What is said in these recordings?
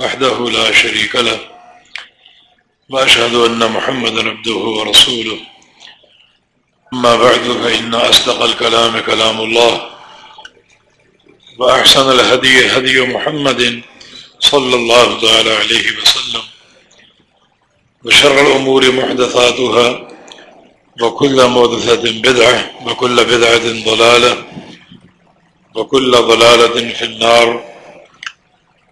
وحده لا شريك له وأشهد أن محمد عبده ورسوله. أما بعد، فإن أصدق الكلام كلام الله، وأحسن الهدي هدي محمد صلى الله تعالى عليه وسلم، وشر الأمور محدثاتها، وكل محدثة بدعة، وكل بدعة ضلالة، وكل ضلالة في النار.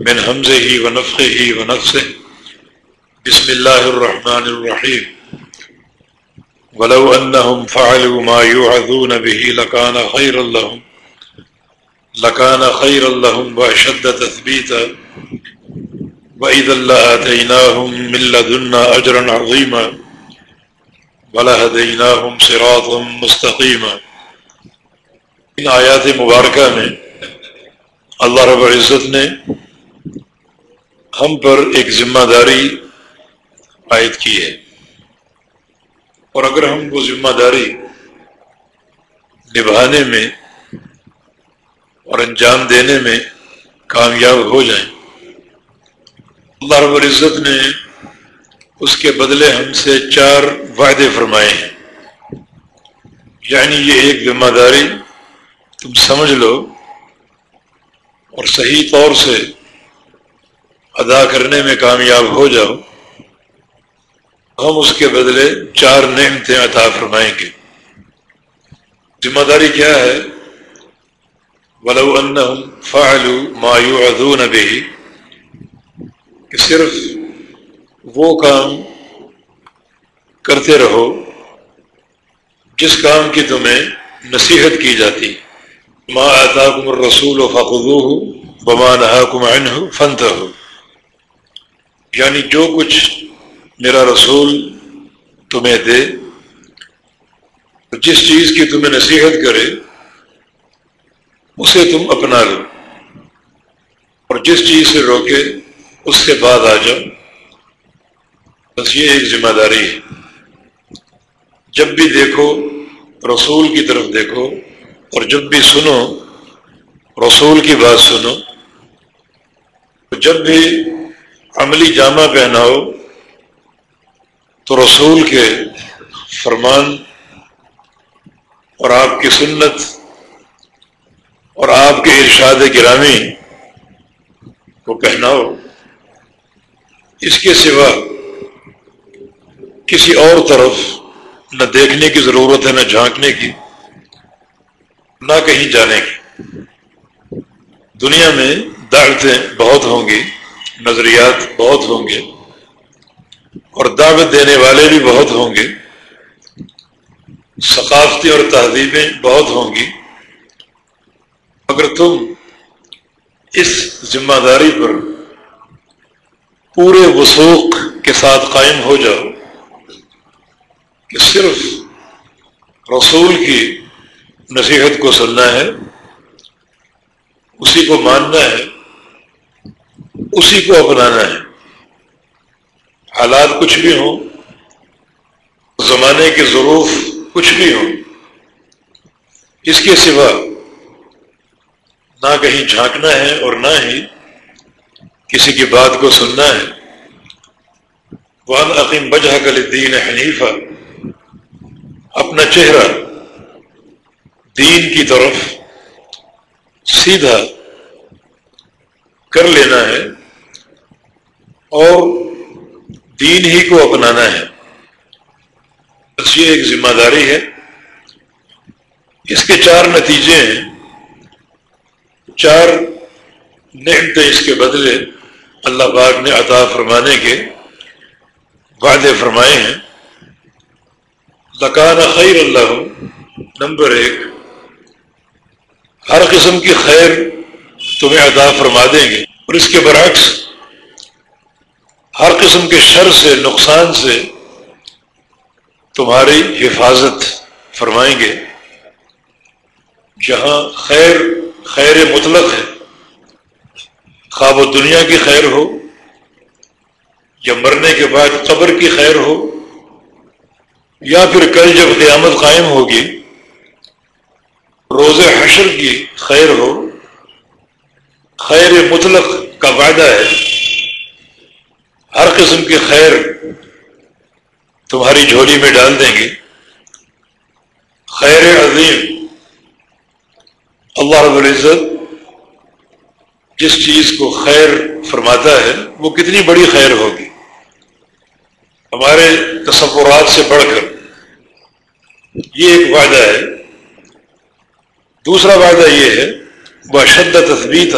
من حمزه ونفخه ونفسه. بسم الله الرحمن الرحيم. ولو أنهم فعلوا ما يوعظون به لكان خيرا لهم. لكان خيرا لهم وأشد تثبيتا. وإذا لآتيناهم من لدنا أجرا عظيما. ولهديناهم صراطا مستقيما. ان آیات مبارکہ میں اللہ رب العزت نے ہم پر ایک ذمہ داری عائد کی ہے۔ اور اگر ہم وہ ذمہ داری نبھانے میں اور انجام دینے میں کامیاب ہو جائیں، اللہ رب العزت نے اس کے بدلے ہم سے چار وعدے فرمائے ہیں۔ یعنی یہ ایک ذمہ داری تم سمجھ لو اور صحیح طور سے ادا کرنے میں کامیاب ہو جاؤ، ہم اس کے بدلے چار نعمتیں عطا فرمائیں گے۔ ذمہ داری کیا ہے؟ ولو انہم فعلوا ما يوعظون به، کہ صرف وہ کام کرتے رہو، جس کام کی تمہیں نصیحت کی جاتی۔ ما آتاکم الرسول فخذوه وما نهاکم عنه فانتهوا یعنی جو کچھ میرا رسول تمہیں دے، جس چیز کی تمہیں نصیحت کرے، اسے تم اپنا لو۔ اور جس چیز سے روکے، اس سے بعد آ جاؤ۔ بس یہ ایک ذمہ داری ہے۔ جب بھی دیکھو، رسول کی طرف دیکھو، اور جب بھی سنو، رسول کی بات سنو جب بھی عملی جامہ پہناؤ تو رسول کے فرمان اور آپ کی سنت اور آپ کے ارشاد گرامی کو پہناؤ اس کے سوا کسی اور طرف نہ دیکھنے کی ضرورت ہے، نہ جھانکنے کی، نہ کہیں جانے کی۔ دنیا میں دعوتیں بہت ہوں گی۔ نظریات بہت ہوں گے اور دعوت دینے والے بھی بہت ہوں گے ثقافتی اور تہذیبیں بہت ہوں گی اگر تم اس ذمہ داری پر پورے وسوخ کے ساتھ قائم ہو جاؤ کہ صرف رسول کی نصیحت کو سننا ہے، اسی کو ماننا ہے اسی کو اپنانا ہے۔ حالات کچھ بھی ہوں زمانے کے ظروف کچھ بھی ہوں، اس کے سوا نہ کہیں جھانکنا ہے اور نہ ہی کسی کی بات کو سننا ہے۔ وان عقیم بجہ کل دین حنیفہ اپنا چہرہ دین کی طرف سیدھا کر لینا ہے۔ اور دین ہی کو اپنانا ہے۔ بس یہ ایک ذمہ داری ہے۔ اس کے چار نتیجے ہیں۔ چار نعمتیں اس کے بدلے اللہ پاک نے عطا فرمانے کے وعدے فرمائے ہیں۔ لکان خیر اللہ نمبر ایک، ہر قسم کی خیر تمہیں عطا فرما دیں گے۔ اور اس کے برعکس ہر قسم کے شر سے، نقصان سے تمہاری حفاظت فرمائیں گے۔ جہاں خیر خیر مطلق ہے، خواب و دنیا کی خیر ہو، یا مرنے کے بعد قبر کی خیر ہو، یا پھر کل جب قیامت قائم ہوگی روز حشر کی خیر ہو، خیر مطلق کا وعدہ ہے۔ ہر قسم کی خیر تمہاری جھولی میں ڈال دیں گے۔ خیر عظیم۔ اللہ رب العزت جس چیز کو خیر فرماتا ہے، وہ کتنی بڑی خیر ہوگی۔ ہمارے تصورات سے بڑھ کر یہ ایک وعدہ ہے۔ دوسرا وعدہ یہ ہے وہ شد تصویر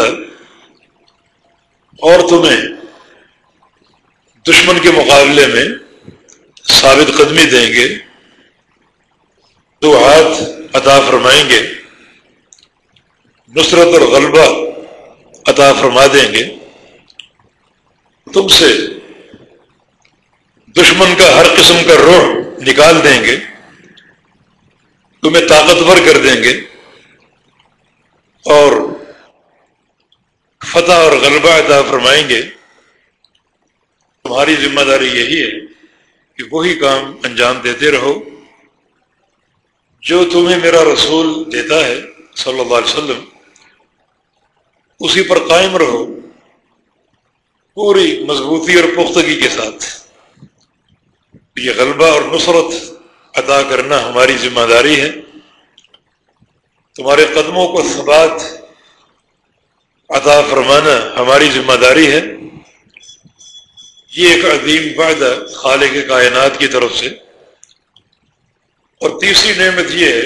اور تمہیں دشمن کے مقابلے میں ثابت قدمی دیں گے دو ہاتھ عطا فرمائیں گے، نصرت اور غلبہ عطا فرما دیں گے۔ تم سے دشمن کا ہر قسم کا روح نکال دیں گے، تمہیں طاقتور کر دیں گے اور فتح اور غلبہ عطا فرمائیں گے۔ تمہاری ذمہ داری یہی ہے کہ وہی کام انجام دیتے رہو۔ جو تمہیں میرا رسول دیتا ہے صلی اللہ علیہ وسلم، اسی پر قائم رہو۔ پوری مضبوطی اور پختگی کے ساتھ۔ یہ غلبہ اور نصرت عطا کرنا ہماری ذمہ داری ہے۔ تمہارے قدموں کو ثبات عطا فرمانا ہماری ذمہ داری ہے۔ یہ ایک عظیم وعدہ خالق کائنات کی طرف سے۔ اور تیسری نعمت یہ ہے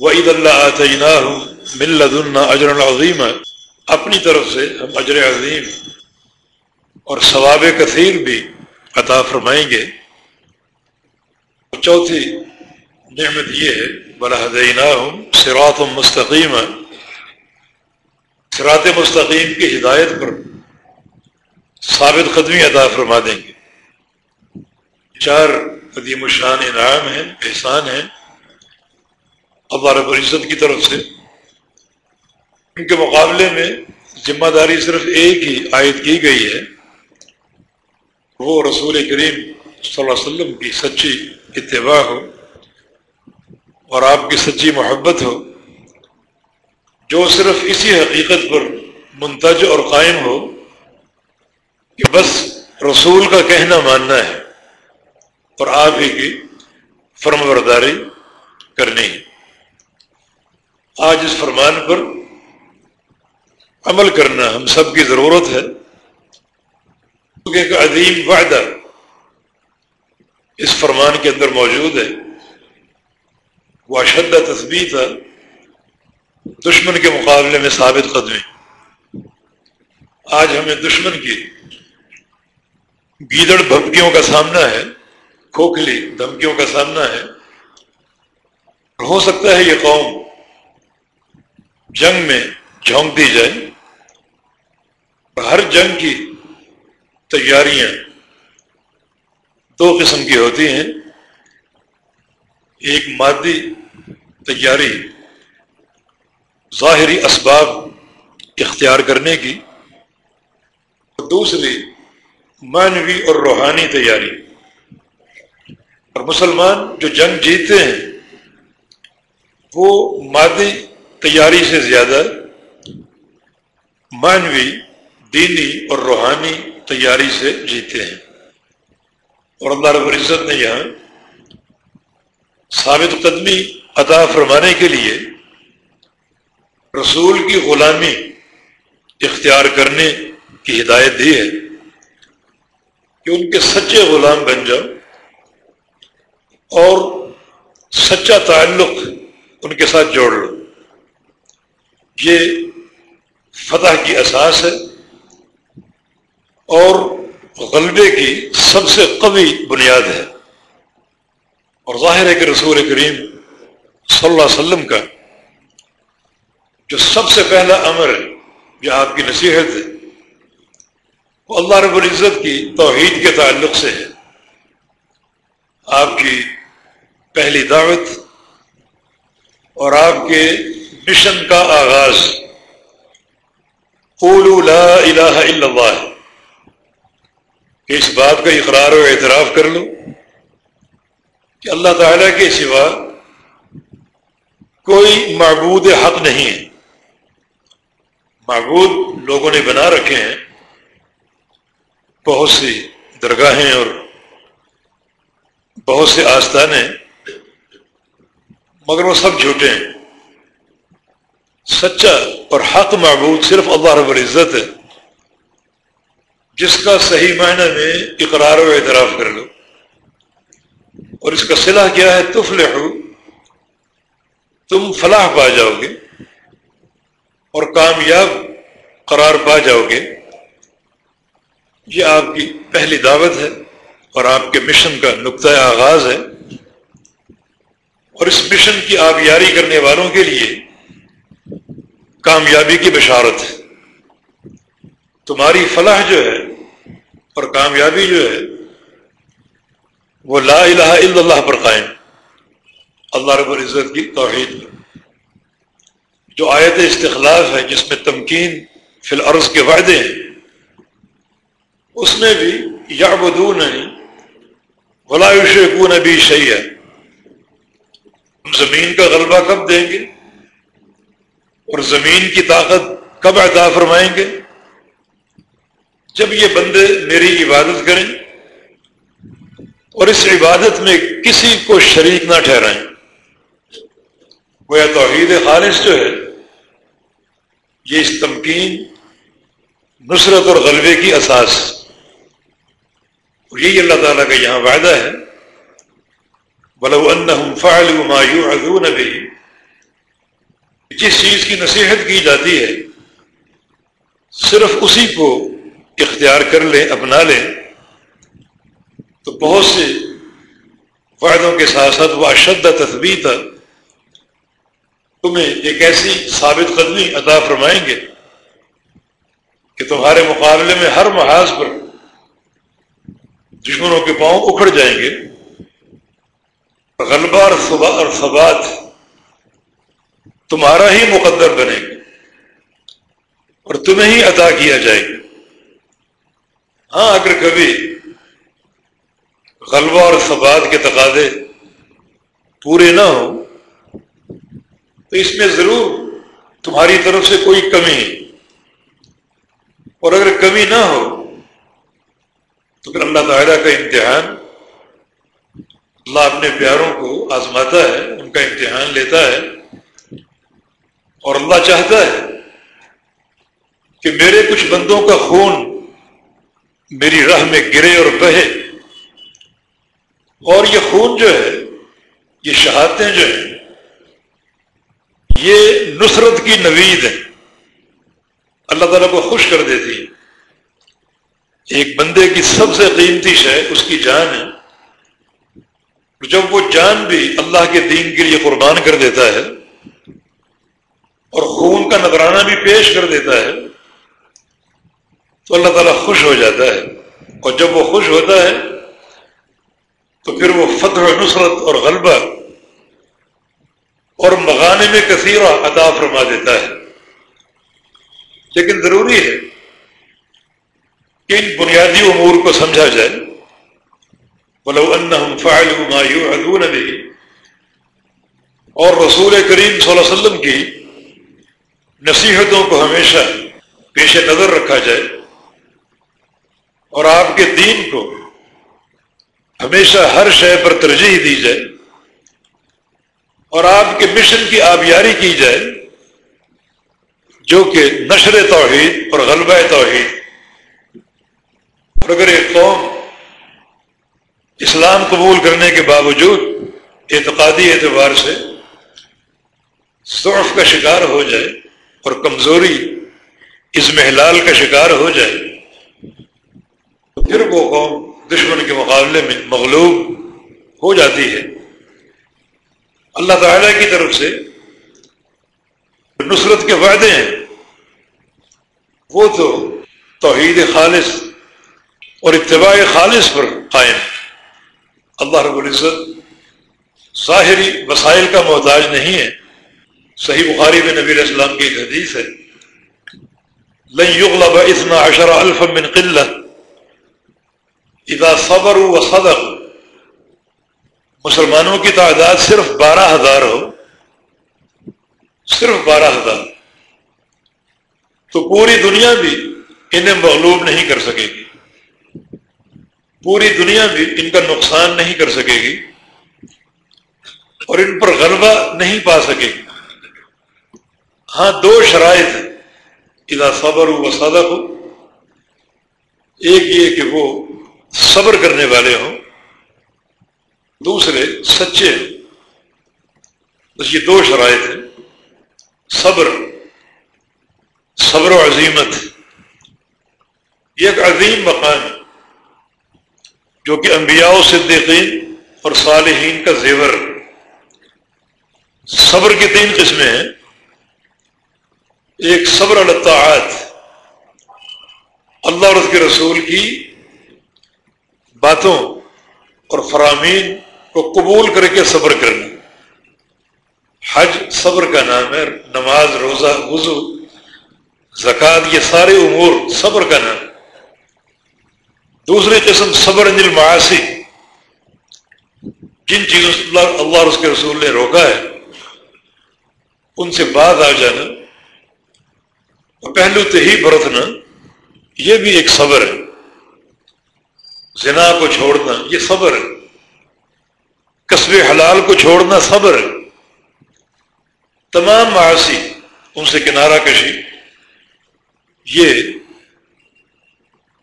وہ عید اللہ عطینہ ملد اللہ اجر العظیم اپنی طرف سے ہم اجر عظیم اور ثواب کثیر بھی عطا فرمائیں گے۔ اور چوتھی نعمت یہ ہے بلحدینہ ہوں سرات مستقیم سرات مستقیم کی ہدایت پر ثابت قدمی ادا فرما دیں گے۔ چار قدیم الشان انعام ہیں، احسان ہیں۔ اللہ رب العزت کی طرف سے۔ ان کے مقابلے میں ذمہ داری صرف ایک ہی عائد کی گئی ہے۔ وہ رسول کریم صلی اللہ علیہ وسلم کی سچی اتباع ہو اور آپ کی سچی محبت ہو، جو صرف اسی حقیقت پر منتج اور قائم ہو۔ کہ بس رسول کا کہنا ماننا ہے اور آپ ہی کی فرم برداری کرنی ہے۔ آج اس فرمان پر عمل کرنا ہم سب کی ضرورت ہے۔ کیونکہ ایک عظیم وعدہ اس فرمان کے اندر موجود ہے۔ وہ اشدہ تصویر تھا دشمن کے مقابلے میں ثابت قدمی آج ہمیں دشمن کی گیدڑ بھپکیوں کا سامنا ہے، کھوکھلی دھمکیوں کا سامنا ہے۔ ہو سکتا ہے یہ قوم جنگ میں جھونک دی جائے۔ ہر جنگ کی تیاریاں دو قسم کی ہوتی ہیں۔ ایک مادی تیاری ظاہری اسباب اختیار کرنے کی دوسری مانوی اور روحانی تیاری۔ اور مسلمان جو جنگ جیتے ہیں، وہ مادی تیاری سے زیادہ مانوی، دینی اور روحانی تیاری سے جیتے ہیں۔ اور اللہ رب العزت نے یہاں ثابت قدمی عطا فرمانے کے لیے رسول کی غلامی اختیار کرنے کی ہدایت دی ہے۔ کہ ان کے سچے غلام بن جاؤ اور سچا تعلق ان کے ساتھ جوڑ لو۔ یہ فتح کی اساس ہے اور غلبے کی سب سے قوی بنیاد ہے۔ اور ظاہر ہے کہ رسول کریم صلی اللہ علیہ وسلم کا جو سب سے پہلا امر ہے جو آپ کی نصیحت ہے۔ وہ اللہ رب العزت کی توحید کے تعلق سے ہے۔ آپ کی پہلی دعوت اور آپ کے مشن کا آغاز۔ قولوا لا الہ الا اللہ۔ کہ اس بات کا اقرار و اعتراف کر لو کہ اللہ تعالیٰ کے سوا کوئی معبود حق نہیں ہے۔ معبود لوگوں نے بنا رکھے ہیں۔ بہت سی درگاہیں اور بہت سے آستانے مگر وہ سب جھوٹے ہیں۔ سچا اور حق معبود صرف اللہ رب العزت ہے۔ جس کا صحیح معنی میں اقرار و اعتراف کر لو۔ اور اس کا صلاح کیا ہے؟ تفلح تم فلاح پا جاؤ گے اور کامیاب قرار پا جاؤ گے۔ یہ آپ کی پہلی دعوت ہے اور آپ کے مشن کا نقطۂ آغاز ہے اور اس مشن کی آبیاری کرنے والوں کے لیے کامیابی کی بشارت ہے۔ تمہاری فلاح جو ہے اور کامیابی جو ہے وہ لا الہ الا اللہ پر قائم۔ اللہ رب العزت کی توحید۔ پر جو آیت استخلاف ہے جس میں تمکین فی الارض کے وعدے ہیں اس میں بھی یا بدو نہیں ولا بھی صحیح ہے زمین کا غلبہ کب دیں گے؟ اور زمین کی طاقت کب عطا فرمائیں گے؟ جب یہ بندے میری عبادت کریں اور اس عبادت میں کسی کو شریک نہ ٹھہرائیں۔ وہ توحید خالص جو ہے، یہ اس تمکین، نصرت اور غلبے کی اساس۔ اور یہی اللہ تعالیٰ کا یہاں وعدہ ہے۔ بلو فعلوا ما يوعظون به۔ جس چیز کی نصیحت کی جاتی ہے، صرف اسی کو اختیار کر لیں، اپنا لیں، تو بہت سے فائدوں کے ساتھ ساتھ وہ اشد تصویر تمہیں ایک ایسی ثابت قدمی عطا فرمائیں گے کہ تمہارے مقابلے میں ہر محاذ پر دشمنوں کے پاؤں اکھڑ جائیں گے۔ غلبہ اور ثبات تمہارا ہی مقدر بنے گا اور تمہیں ہی عطا کیا جائے گا۔ ہاں اگر کبھی غلبہ اور ثبات کے تقاضے پورے نہ ہوں، تو اس میں ضرور تمہاری طرف سے کوئی کمی ہے۔ اور اگر کمی نہ ہو تو پھر اللہ تعالیٰ کا امتحان اللہ اپنے پیاروں کو آزماتا ہے، ان کا امتحان لیتا ہے اور اللہ چاہتا ہے کہ میرے کچھ بندوں کا خون میری راہ میں گرے اور بہے، اور یہ خون جو ہے، یہ شہادتیں جو ہیں، یہ نصرت کی نوید ہے اللہ تعالیٰ کو خوش کر دیتی ہے ایک بندے کی سب سے قیمتی شے اس کی جان ہے۔ جب وہ جان بھی اللہ کے دین کے لیے قربان کر دیتا ہے اور خون کا نذرانہ بھی پیش کر دیتا ہے، تو اللہ تعالیٰ خوش ہو جاتا ہے۔ اور جب وہ خوش ہوتا ہے، تو پھر وہ فتح و نصرت اور غلبہ اور مغانے میں کثیرہ عطا فرما دیتا ہے۔ لیکن ضروری ہے کہ ان بنیادی امور کو سمجھا جائے؟ بولو ان فائل بھی اور رسول کریم صلی اللہ علیہ وسلم کی نصیحتوں کو ہمیشہ پیش نظر رکھا جائے اور آپ کے دین کو ہمیشہ ہر شے پر ترجیح دی جائے اور آپ کے مشن کی آبیاری کی جائے، جو کہ نشر توحید اور غلبہ توحید اور اگر ایک قوم اسلام قبول کرنے کے باوجود اعتقادی اعتبار سے صرف کا شکار ہو جائے اور کمزوری اس محلال کا شکار ہو جائے، تو پھر وہ قوم دشمن کے مقابلے میں مغلوب ہو جاتی ہے۔ اللہ تعالی کی طرف سے نصرت کے وعدے ہیں، وہ تو توحید خالص اور اتباع خالص پر قائم۔ اللہ رب العزت ظاہری وسائل کا محتاج نہیں ہے۔ صحیح بخاری میں نبی السلام کی ایک حدیث ہے۔ لن يغلب اثنا عشر الف من قلت اذا صبر و صدق مسلمانوں کی تعداد صرف بارہ ہزار ہو۔ صرف بارہ ہزار۔ تو پوری دنیا بھی انہیں مغلوب نہیں کر سکے گی۔ پوری دنیا بھی ان کا نقصان نہیں کر سکے گی اور ان پر غلبہ نہیں پا سکے گی۔ ہاں دو شرائط اذا صبر و صدق ہو ایک یہ کہ وہ صبر کرنے والے ہوں، دوسرے سچے بس یہ دو شرائط ہیں۔ صبر صبر و عظیمت یہ ایک عظیم مقام ہے۔ جو کہ انبیاء و صدیقین اور صالحین کا زیور صبر کی تین قسمیں ہیں۔ ایک صبر الطاعات، اللہ اور اس کے رسول کی باتوں اور فرامین کو قبول کر کے صبر کرنا۔ حج صبر کا نام ہے، نماز، روزہ، وضو، زکوٰۃ، یہ سارے امور صبر کا نام دوسری قسم صبر انجل معاشی جن چیزوں سے اللہ اللہ اور اس کے رسول نے روکا ہے، ان سے بعد آ جانا، اور پہلو ہی برتنا، یہ بھی ایک صبر ہے۔ زنا کو چھوڑنا، یہ صبر ہے۔ قصب حلال کو چھوڑنا صبر ہے۔ تمام معاشی ان سے کنارہ کشی، یہ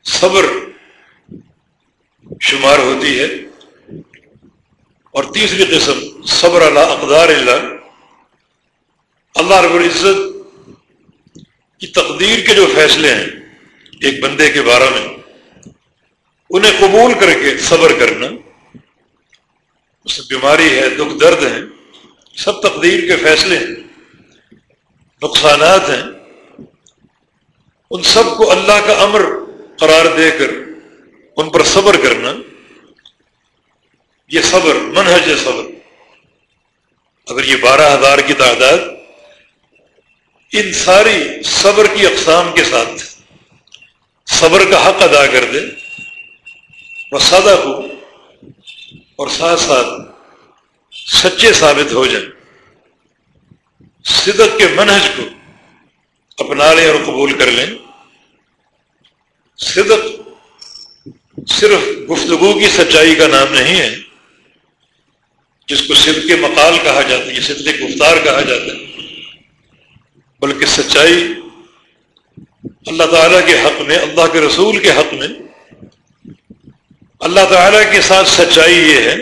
صبر شمار ہوتی ہے۔ اور تیسری قسم، صبر اللہ اقدار اللہ۔ اللہ رب العزت کی تقدیر کے جو فیصلے ہیں ایک بندے کے بارے میں، انہیں قبول کر کے صبر کرنا، اس بیماری ہے، دکھ، درد ہیں سب تقدیر کے فیصلے ہیں، نقصانات ہیں۔ ان سب کو اللہ کا امر قرار دے کر ان پر صبر کرنا، یہ صبر منہج صبر۔ اگر یہ بارہ ہزار کی تعداد ان ساری صبر کی اقسام کے ساتھ صبر کا حق ادا کر دے اور سادہ ہو اور ساتھ ساتھ سچے ثابت ہو جائیں۔ صدق کے منہج کو اپنا لیں اور قبول کر لیں۔ صدق صرف گفتگو کی سچائی کا نام نہیں ہے، جس کو صدق کے مقال کہا جاتا ہے، یا صدق گفتار کہا جاتا ہے، بلکہ سچائی اللہ تعالیٰ کے حق میں، اللہ کے رسول کے حق میں، اللہ تعالیٰ کے ساتھ سچائی یہ ہے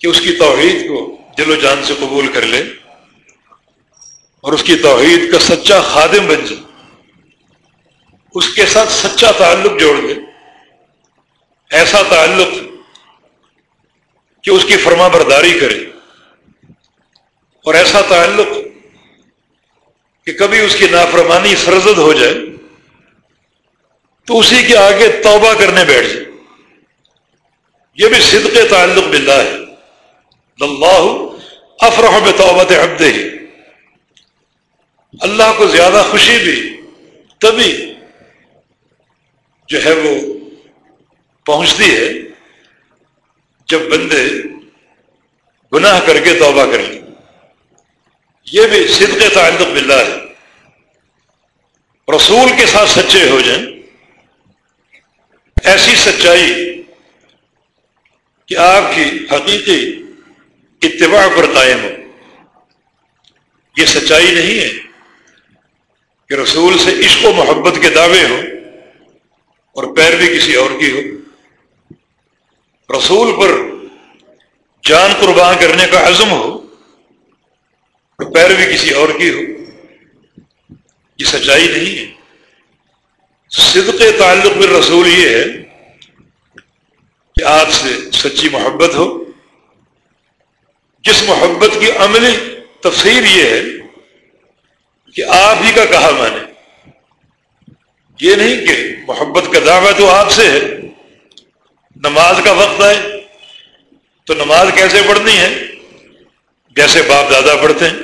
کہ اس کی توحید کو دل و جان سے قبول کر لے اور اس کی توحید کا سچا خادم بن جائے، اس کے ساتھ سچا تعلق جوڑ دے۔ ایسا تعلق کہ اس کی فرما برداری کرے اور ایسا تعلق کہ کبھی اس کی نافرمانی سرزد ہو جائے تو اسی کے آگے توبہ کرنے بیٹھ جائے۔ یہ بھی صدق تعلق باللہ ہے۔ اللہ افرح بتوبت عبدہ۔ ہی اللہ کو زیادہ خوشی بھی تبھی جو ہے وہ پہنچتی ہے جب بندے گناہ کر کے توبہ کر لیں یہ بھی صدق تعلق باللہ ہے۔ رسول کے ساتھ سچے ہو جائیں۔ ایسی سچائی کہ آپ کی حقیقی اتباع پر قائم ہو۔ یہ سچائی نہیں ہے کہ رسول سے عشق و محبت کے دعوے ہوں اور پیر بھی کسی اور کی ہو۔ رسول پر جان قربان کرنے کا عزم ہو اور پیر بھی کسی اور کی ہو۔ یہ سچائی نہیں ہے۔ صدق تعلق میں رسول یہ ہے کہ آپ سے سچی محبت ہو۔ جس محبت کی عملی تفسیر یہ ہے کہ آپ ہی کا کہا مانے۔ یہ نہیں کہ محبت کا دعویٰ تو آپ سے ہے۔ نماز کا وقت آئے تو نماز کیسے پڑھنی ہے؟ جیسے باپ دادا پڑھتے ہیں،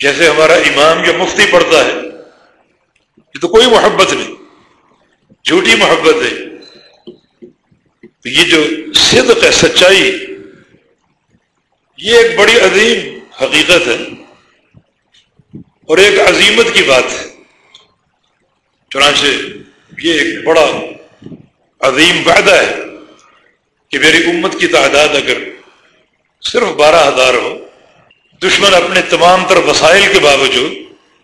جیسے ہمارا امام یا مفتی پڑھتا ہے، یہ تو کوئی محبت نہیں، جھوٹی محبت ہے۔ تو یہ جو صدق ہے، سچائی، یہ ایک بڑی عظیم حقیقت ہے اور ایک عظیمت کی بات ہے۔ چنانچہ یہ ایک بڑا عظیم وعدہ ہے کہ میری امت کی تعداد اگر صرف بارہ ہزار ہو، دشمن اپنے تمام تر وسائل کے باوجود،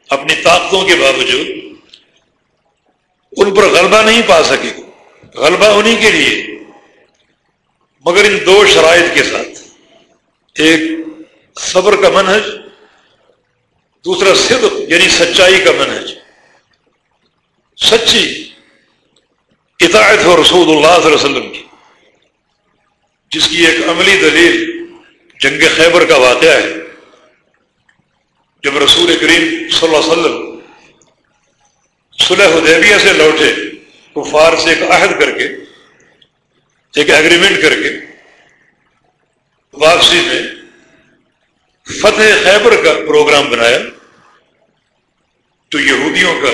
اپنی طاقتوں کے باوجود، ان پر غلبہ نہیں پا سکے۔ غلبہ انہی کے لیے، مگر ان دو شرائط کے ساتھ۔ ایک، صبر کا منحج دوسرا، صدق یعنی سچائی کا منحج سچی اطاعت ہو رسول اللہ صلی اللہ علیہ وسلم کی، جس کی ایک عملی دلیل جنگ خیبر کا واقعہ ہے۔ جب رسول کریم صلی اللہ علیہ وسلم صلح حدیبیہ سے لوٹے، کفار سے ایک عہد کر کے، ایک ایگریمنٹ کر کے واپسی میں فتح خیبر کا پروگرام بنایا۔ تو یہودیوں کا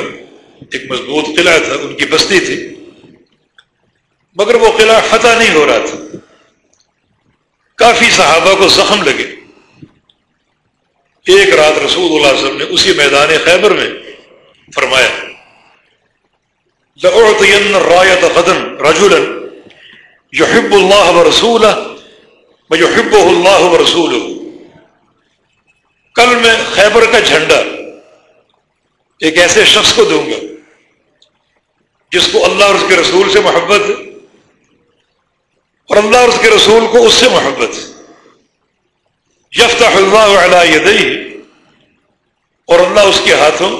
ایک مضبوط قلعہ تھا، ان کی بستی تھی۔ مگر وہ قلعہ فتح نہیں ہو رہا تھا۔ کافی صحابہ کو زخم لگے۔ ایک رات رسول اللہ علیہ وسلم نے اسی میدان خیبر میں فرمایا رایت غدن رجولا یحب اللہ و رسول یحب اللہ و رسول کل میں خیبر کا جھنڈا ایک ایسے شخص کو دوں گا جس کو اللہ اور اس کے رسول سے محبت اور اللہ اور اس کے رسول کو اس سے محبت یفتح اللہ علی یدئی اور اللہ اس کے ہاتھوں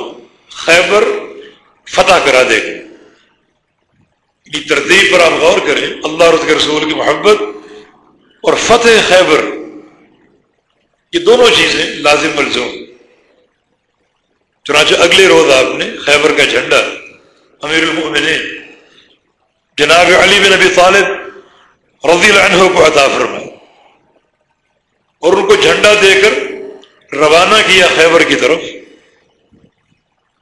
خیبر فتح کرا دے گا۔ یہ ترتیب پر آپ غور کریں، اللہ اور اس کے رسول کی محبت اور فتح خیبر، یہ دونوں چیزیں لازم ملزوم چنانچہ اگلے روز آپ نے خیبر کا جھنڈا، امیر المؤمنین، جناب علی بن نبی طالب رضی اللہ عنہ کو عطا فرمایا اور ان کو جھنڈا دے کر روانہ کیا خیبر کی طرف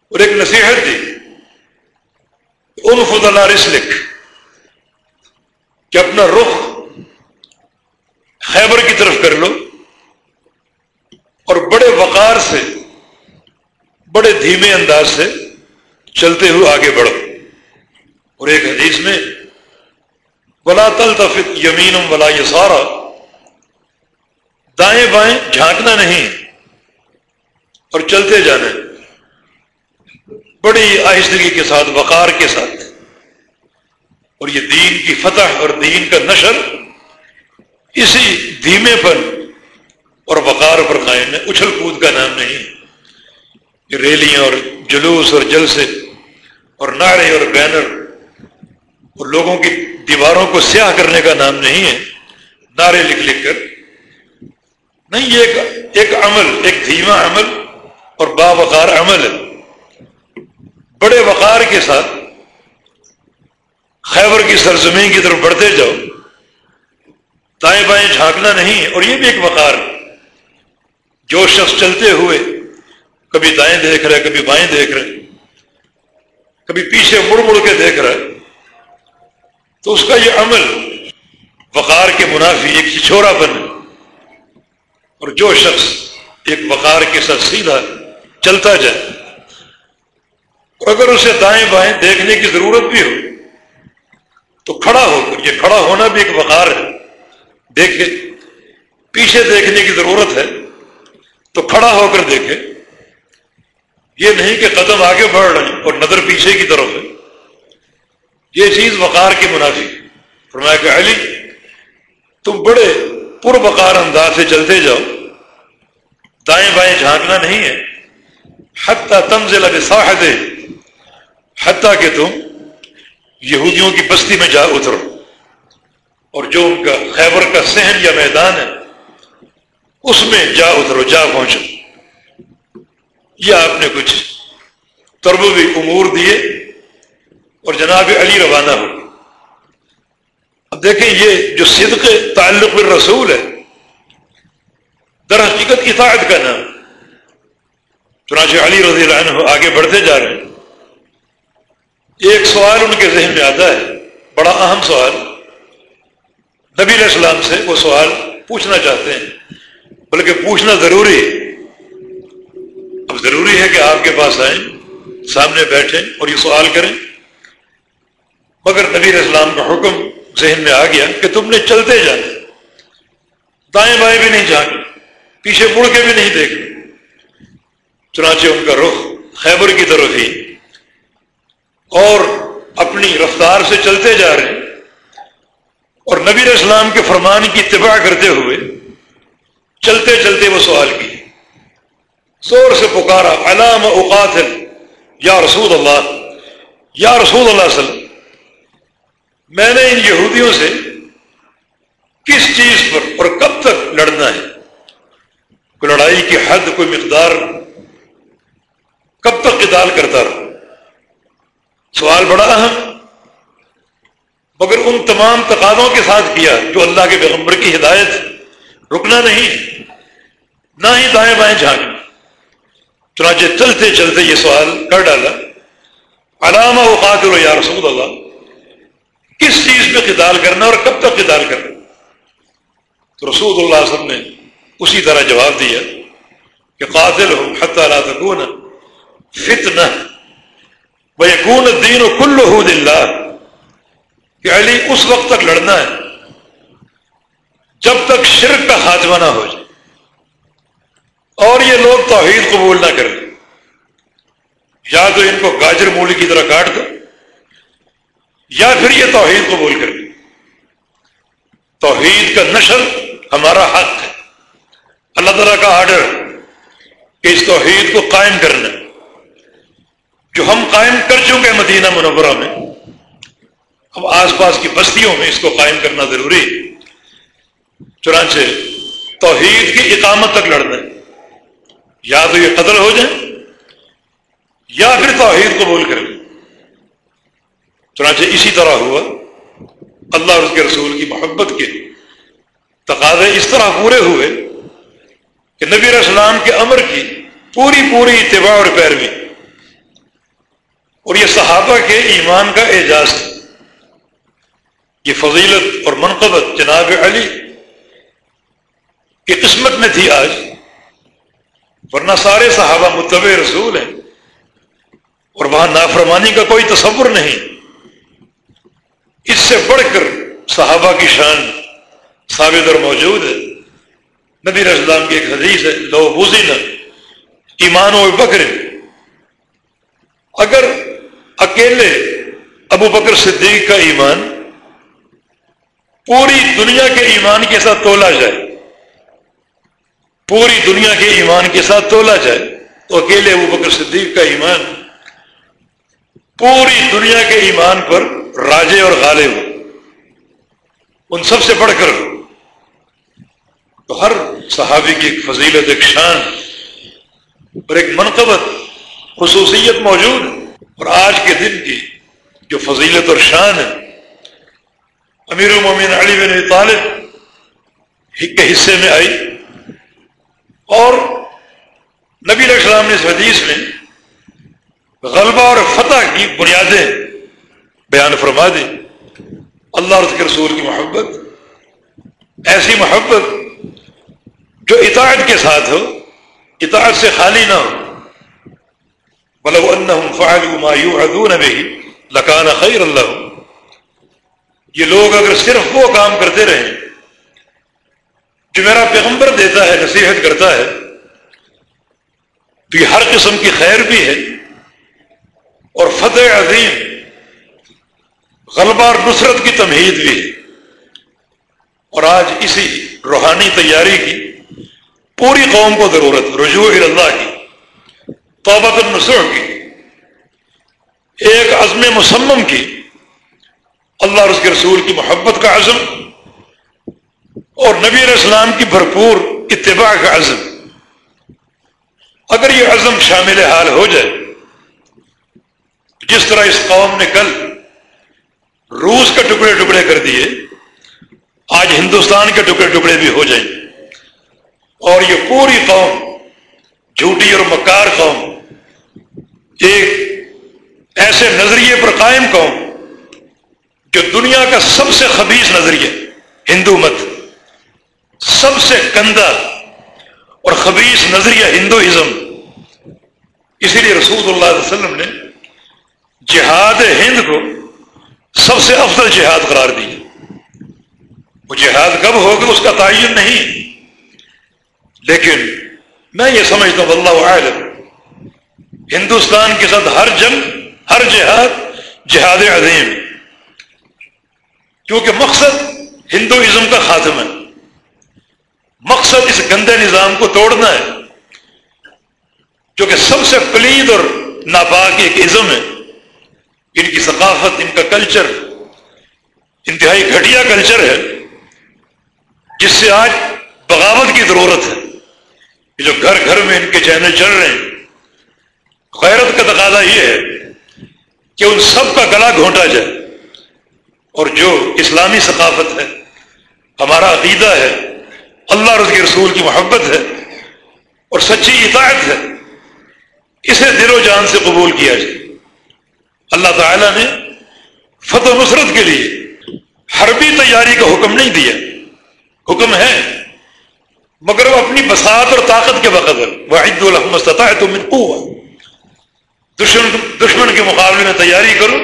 اور ایک نصیحت دی ان خدا لکھ کہ اپنا رخ خیبر کی طرف کر لو اور بڑے وقار سے، بڑے دھیمے انداز سے چلتے ہوئے آگے بڑھو۔ اور ایک حدیث میں ولا تلتفت یمین ولا یسارا۔ دائیں بائیں جھانکنا نہیں اور چلتے جانا۔ بڑی آہستگی کے ساتھ، وقار کے ساتھ۔ اور یہ دین کی فتح اور دین کا نشر اسی دھیمے پر اور وقار پر قائم ہے۔ اچھل کود کا نام نہیں۔ یہ ریلیاں اور جلوس اور جلسے اور نعرے اور بینر اور لوگوں کی دیواروں کو سیاہ کرنے کا نام نہیں ہے، نعرے لکھ لکھ کر۔ نہیں، یہ ایک ایک عمل، ایک دھیما عمل اور باوقار عمل ہے۔ بڑے وقار کے ساتھ خیبر کی سرزمین کی طرف بڑھتے جاؤ۔ دائیں بائیں جھانکنا نہیں، اور یہ بھی ایک وقار۔ جو شخص چلتے ہوئے کبھی دائیں دیکھ رہے کبھی بائیں دیکھ رہے کبھی پیچھے مڑ مڑ کے دیکھ رہا ہے۔ تو اس کا یہ عمل وقار کے منافی ایک چھوڑا بن اور جو شخص ایک وقار کے ساتھ سیدھا چلتا جائے، اور اگر اسے دائیں بائیں دیکھنے کی ضرورت بھی ہو، تو کھڑا ہو کر، یہ کھڑا ہونا بھی ایک وقار ہے۔ دیکھے، پیچھے دیکھنے کی ضرورت ہے، تو کھڑا ہو کر دیکھے۔ یہ نہیں کہ قدم آگے بڑھ رہے ہیں اور نظر پیچھے کی طرف ہے۔ یہ چیز وقار کی منافی۔ فرمایا کہ علی، تم بڑے پر وقار انداز سے چلتے جاؤ۔ دائیں بائیں جھانکنا نہیں ہے۔ حتیٰ تنزل بساحت حتیٰ کہ تم یہودیوں کی بستی میں جا اترو۔ اور جو ان کا خیبر کا سہن یا میدان ہے، اس میں جا اترو، جا پہنچو۔ یہ آپ نے کچھ تربوی امور دیے۔ اور جناب علی روانہ ہو۔ اب دیکھیں یہ جو صدق تعلق بالرسول ہے، در حقیقت اطاعت کا نام۔ چنانچہ علی رضی اللہ عنہ آگے بڑھتے جا رہے ہیں۔ ایک سوال ان کے ذہن میں آتا ہے، بڑا اہم سوال۔ نبی علیہ السلام سے وہ سوال پوچھنا چاہتے ہیں، بلکہ پوچھنا ضروری ہے۔ اب ضروری ہے کہ آپ کے پاس آئیں، سامنے بیٹھیں اور یہ سوال کریں۔ نبی علیہ السلام کا حکم ذہن میں آ گیا کہ تم نے چلتے جانا دائیں بائیں بھی نہیں جانا، پیچھے مڑ کے بھی نہیں دیکھنا۔ چنانچہ ان کا رخ خیبر کی طرف ہی۔ اور اپنی رفتار سے چلتے جا رہے ہیں۔ اور نبی اسلام کے فرمان کی اتباع کرتے ہوئے چلتے چلتے وہ سوال کی۔ زور سے پکارا، علام اوقات یا رسول اللہ، یا رسول اللہ صلی اللہ میں نے ان یہودیوں سے کس چیز پر اور کب تک لڑنا ہے؟ کوئی لڑائی کی حد، کوئی مقدار کب تک قتال کرتا رہا؟ سوال بڑا اہم، مگر ان تمام تقاضوں کے ساتھ کیا جو اللہ کے پیغمبر کی ہدایت رکنا نہیں نہ ہی دائیں بائیں جھانک چنانچہ چلتے چلتے یہ سوال کر ڈالا، علامہ و قاتل یا رسول اللہ کس چیز پہ قتال کرنا اور کب تک قتال کرنا؟ تو رسول اللہ وسلم نے اسی طرح جواب دیا کہ قاتل ہو حتیٰ لا تکون فتنہ یقون دین و کل کہ علی اس وقت تک لڑنا ہے جب تک شرک کا خاتمہ نہ ہو جائے۔ اور یہ لوگ توحید قبول نہ کریں۔ یا تو ان کو گاجر مولی کی طرح کاٹ دو یا پھر یہ توحید قبول کر لیں توحید کا نشر ہمارا حق ہے۔ اللہ تعالیٰ کا آرڈر کہ اس توحید کو قائم کرنا۔ جو ہم قائم کر چکے مدینہ منورہ میں، اب آس پاس کی بستیوں میں اس کو قائم کرنا ضروری ہے۔ چنانچہ توحید کی اقامت تک لڑنا۔ ہے یا تو یہ قتل ہو جائیں یا پھر توحید کو بول کریں۔ چنانچہ اسی طرح ہوا۔ اللہ اور اس کے رسول کی محبت کے تقاضے اس طرح پورے ہوئے کہ نبی السلام کے امر کی پوری پوری اتباع اور پیروی۔ اور یہ صحابہ کے ایمان کا اعجاز ہے یہ فضیلت اور منقبت جناب علی کی قسمت میں تھی آج، ورنہ سارے صحابہ متبع رسول ہیں اور وہاں نافرمانی کا کوئی تصور نہیں۔ اس سے بڑھ کر صحابہ کی شان ثابت اور موجود ہے۔ نبی اسلام کی ایک حدیث ہے، لو بوزی ایمان و بکر۔ اگر اکیلے ابو بکر صدیق کا ایمان پوری دنیا کے ایمان کے ساتھ تولا جائے، پوری دنیا کے ایمان کے ساتھ تولا جائے، تو اکیلے ابو بکر صدیق کا ایمان پوری دنیا کے ایمان پر راجے اور غالب، ان سب سے بڑھ کر تو ہر صحابی کی ایک فضیلت، ایک شان اور ایک منقبت، خصوصیت موجود۔ ہے اور آج کے دن کی جو فضیلت اور شان ہے، امیر المومن علی بن طالب کے حصے میں آئی۔ اور نبی علیہ السلام نے اس حدیث میں غلبہ اور فتح کی بنیادیں بیان فرما دی اللہ اور کے رسول کی محبت۔ ایسی محبت جو اطاعت کے ساتھ ہو، اطاعت سے خالی نہ ہو۔ بلو ان میں ہی لکان خیر اللہ یہ لوگ اگر صرف وہ کام کرتے رہیں جو میرا پیغمبر دیتا ہے، نصیحت کرتا ہے، تو یہ ہر قسم کی خیر بھی ہے اور فتح عظیم غلبہ اور نصرت کی تمہید بھی۔ ہے اور آج اسی روحانی تیاری کی پوری قوم کو ضرورت، رجوع اللہ کی توبت النصر کی ایک عزم مسمم کی، اللہ اور اس کے رسول کی محبت کا عزم اور نبی علیہ السلام کی بھرپور اتباع کا عزم۔ اگر یہ عزم شامل حال ہو جائے، جس طرح اس قوم نے کل روس کے ٹکڑے ٹکڑے کر دیے، آج ہندوستان کے ٹکڑے ٹکڑے بھی ہو جائیں۔ اور یہ پوری قوم، جھوٹی اور مکار قوم، ایک ایسے نظریے پر قائم قوم جو دنیا کا سب سے خبیص نظریہ، ہندو مت، سب سے گندا اور خبیص نظریہ ہندوازم۔ اسی لیے رسول اللہ علیہ وسلم نے جہاد ہند کو سب سے افضل جہاد قرار دی۔ وہ جہاد کب ہوگا اس کا تعین نہیں۔ لیکن میں یہ سمجھتا ہوں اللہ عالم ہندوستان کے ساتھ ہر جنگ، ہر جہاد جہاد عظیم۔ کیونکہ مقصد ہندوازم کا خاتم ہے۔ مقصد اس گندے نظام کو توڑنا ہے۔ جو کہ سب سے پلید اور ناپاک ایک ازم ہے۔ ان کی ثقافت، ان کا کلچر انتہائی گھٹیا کلچر ہے، جس سے آج بغاوت کی ضرورت ہے۔ یہ جو گھر گھر میں ان کے چینل چل رہے ہیں، غیرت کا تقاضا یہ ہے کہ ان سب کا گلا گھونٹا جائے۔ اور جو اسلامی ثقافت ہے، ہمارا عقیدہ ہے، اللہ رضی رسول کی محبت ہے، اور سچی اطاعت ہے، اسے دل و جان سے قبول کیا جائے۔ اللہ تعالی نے فتح نصرت کے لیے حربی تیاری کا حکم نہیں دیا۔ حکم ہے، مگر وہ اپنی بسات اور طاقت کے بقدر واحد الحمد ہے تو دشمن دشمن کے مقابلے میں تیاری کرو،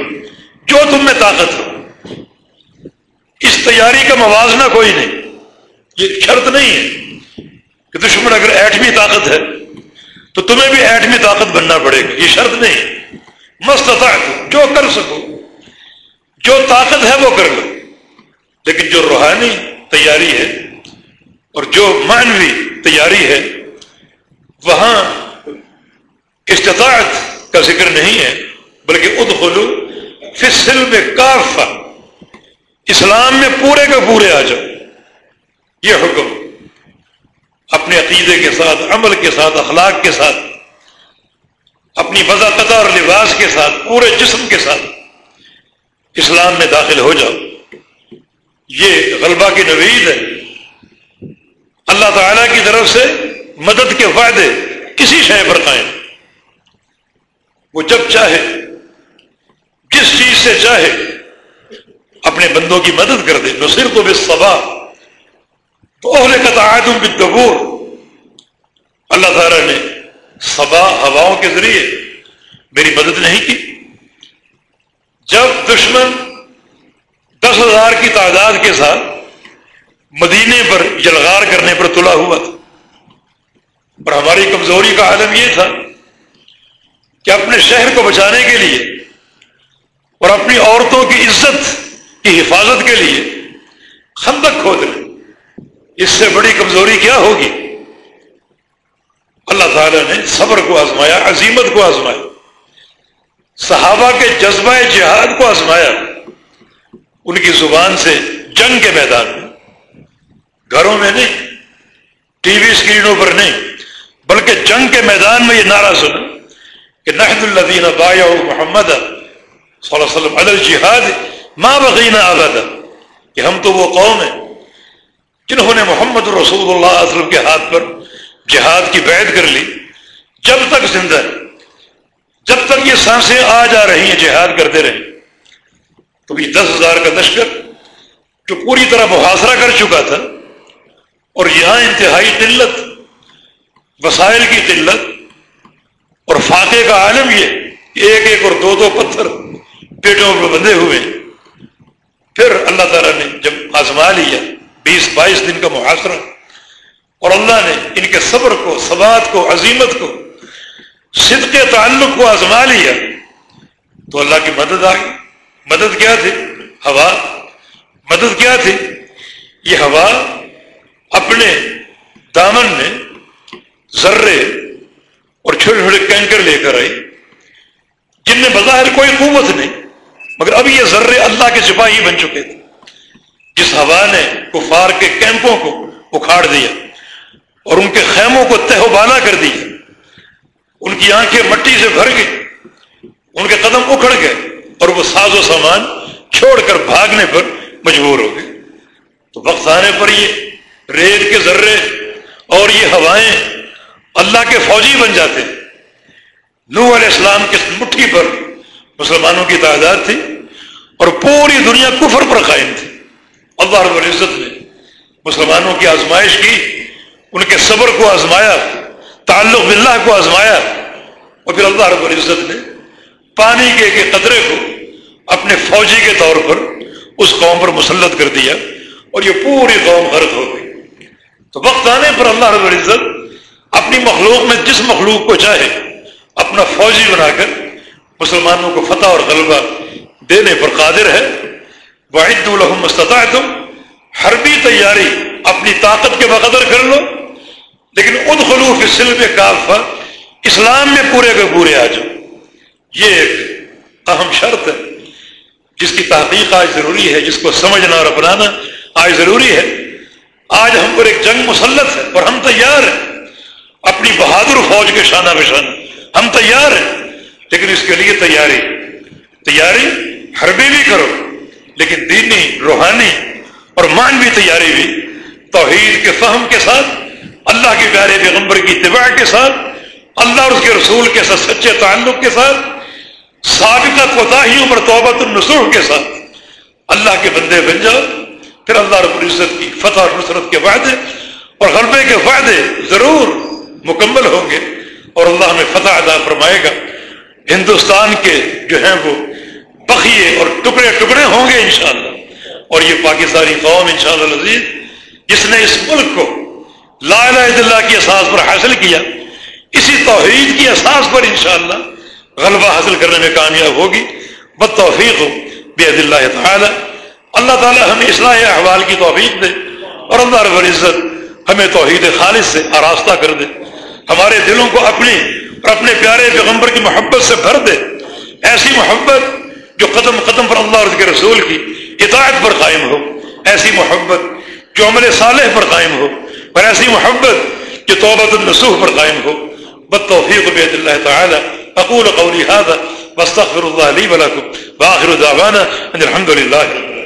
جو تم میں طاقت ہو۔ اس تیاری کا موازنہ کوئی نہیں۔ یہ شرط نہیں ہے کہ دشمن اگر ایٹمی طاقت ہے، تو تمہیں بھی ایٹمی طاقت بننا پڑے گا۔ یہ شرط نہیں مستطاع جو کر سکو. جو طاقت ہے وہ کر لو. لیکن جو روحانی تیاری ہے اور جو معنوی تیاری ہے، وہاں استطاعت کا ذکر نہیں ہے، بلکہ ادخلو فی السلم کافہ. اسلام میں پورے کا پورے آ جاؤ. یہ حکم اپنے عقیدے کے ساتھ، عمل کے ساتھ، اخلاق کے ساتھ اپنی قطع اور لباس کے ساتھ، پورے جسم کے ساتھ اسلام میں داخل ہو جاؤ۔ یہ غلبہ کی نوید ہے۔ اللہ تعالی کی طرف سے مدد کے فائدے کسی شے پر قائم۔ وہ جب چاہے، جس چیز سے چاہے، اپنے بندوں کی مدد کر دے۔ نصر تو بے صبا تو اہل کا تعدم بالدبور۔ اللہ تعالیٰ نے صبا ہواؤں کے ذریعے میری مدد نہیں کی۔ جب دشمن دس ہزار کی تعداد کے ساتھ مدینے پر جلغار کرنے پر تلا ہوا تھا اور ہماری کمزوری کا عالم یہ تھا کہ اپنے شہر کو بچانے کے لیے اور اپنی عورتوں کی عزت کی حفاظت کے لیے خندق کھود لیں اس سے بڑی کمزوری کیا ہوگی؟ اللہ تعالی نے صبر کو آزمایا، عظیمت کو آزمایا۔ صحابہ کے جذبہ جہاد کو آزمایا۔ ان کی زبان سے جنگ کے میدان میں۔ گھروں میں نہیں، ٹی وی اسکرینوں پر نہیں، بلکہ جنگ کے میدان میں یہ نعرہ سنا کہ نحد الدین بایا محمد صلی اللہ علیہ وسلم عدل جہاد ماں بغینہ آباد کہ ہم تو وہ قوم ہیں جنہوں نے محمد رسول اللہ علیہ وسلم کے ہاتھ پر جہاد کی بیعت کر لی، جب تک زندہ ہے، جب تک یہ سانسیں آ جا رہی ہیں، جہاد کرتے رہے۔ تو یہ دس ہزار کا لشکر جو پوری طرح محاصرہ کر چکا تھا، اور یہاں انتہائی قلت، وسائل کی قلت، اور فاقے کا عالم یہ ایک ایک اور دو دو پتھر پیٹوں پر بندھے ہوئے۔ پھر اللہ تعالیٰ نے جب آزما لیا، بیس بائیس دن کا محاصرہ اور اللہ نے ان کے صبر کو ثبات کو، عظیمت کو، صدق تعلق کو آزما لیا۔ تو اللہ کی مدد آ گئی مدد کیا تھی؟ ہوا۔ مدد کیا تھی؟ یہ ہوا اپنے دامن میں ذرے اور چھوٹے چھوٹے کینکر لے کر آئی، جن میں بظاہر کوئی قوت نہیں، مگر اب یہ ذرے اللہ کے سپاہی بن چکے تھے۔ جس ہوا نے کفار کے کیمپوں کو اکھاڑ دیا۔ اور ان کے خیموں کو تہ بالا کر دیا ان کی آنکھیں مٹی سے بھر گئی ان کے قدم اکھڑ گئے اور وہ ساز و سامان چھوڑ کر بھاگنے پر مجبور ہو گئے۔ تو وقت آنے پر یہ ریت کے ذرے اور یہ ہوائیں اللہ کے فوجی بن جاتے۔ نوح علیہ السلام کی مٹھی پر مسلمانوں کی تعداد تھی اور پوری دنیا کفر پر قائم تھی۔ اللہ رب العزت نے مسلمانوں کی آزمائش کی ان کے صبر کو آزمایا، تعلق باللہ کو آزمایا اور پھر اللہ رب العزت نے پانی کے ایک قطرے کو اپنے فوجی کے طور پر اس قوم پر مسلط کر دیا اور یہ پوری قوم غرق ہو گئی۔ تو وقت آنے پر اللہ رب العزت اپنی مخلوق میں جس مخلوق کو چاہے اپنا فوجی بنا کر مسلمانوں کو فتح اور غلبہ دینے پر قادر ہے۔ واحد الحم مستطاع تم حربی تیاری اپنی طاقت کے بقدر کر لو۔ لیکن اد خلوف سلم کافا اسلام میں پورے کے پورے آ جاؤ۔ یہ ایک اہم شرط ہے، جس کی تحقیق آج ضروری ہے، جس کو سمجھنا اور اپنانا آج ضروری ہے۔ آج ہم پر ایک جنگ مسلط ہے اور ہم تیار ہیں۔ اپنی بہادر فوج کے شانہ بشانہ ہم تیار ہیں، لیکن اس کے لیے تیاری۔ تیاری حربی بھی کرو، لیکن دینی، روحانی اور مانوی تیاری بھی۔ توحید کے فہم کے ساتھ اللہ کے پیارے پیغمبر کی اتباع کے ساتھ، اللہ اور اس کے رسول کے ساتھ، سچے تعلق کے ساتھ سابقہ کوتاہیوں پر توبت النسوح کے ساتھ۔ اللہ کے بندے بن جاؤ پھر اللہ رب العزت کی فتح اور نصرت کے وعدے اور غلبے کے وعدے ضرور مکمل ہوں گے اور اللہ ہمیں فتح ادا فرمائے گا۔ ہندوستان کے جو ہیں وہ بخیے اور ٹکڑے ٹکڑے ہوں گے انشاءاللہ۔ اور یہ پاکستانی قوم انشاءاللہ شاء جس نے اس ملک کو لا الہ الا اللہ کی اساس پر حاصل کیا۔ اسی توحید کی اساس پر انشاءاللہ غلبہ حاصل کرنے میں کامیاب ہوگی۔ بد توفیق ہو بے اللہ تعالی۔ اللہ تعالی ہمیں اصلاح احوال کی توفیق دے اور اللہ رب العزت ہمیں توحید خالص سے آراستہ کر دے۔ ہمارے دلوں کو اپنی اور اپنے پیارے پیغمبر کی محبت سے بھر دے۔ ایسی محبت جو قدم قدم پر اللہ اور کے رسول کی اطاعت پر قائم ہو۔ ایسی محبت جو عمل صالح پر قائم ہو۔ اور ایسی محبت کہ توبت النسوح پر قائم ہو. بد توفیق بید اللہ تعالی. اقول قولی هذا واستغفر الله لي ولكم. واخر دعوانا ان الحمد لله رب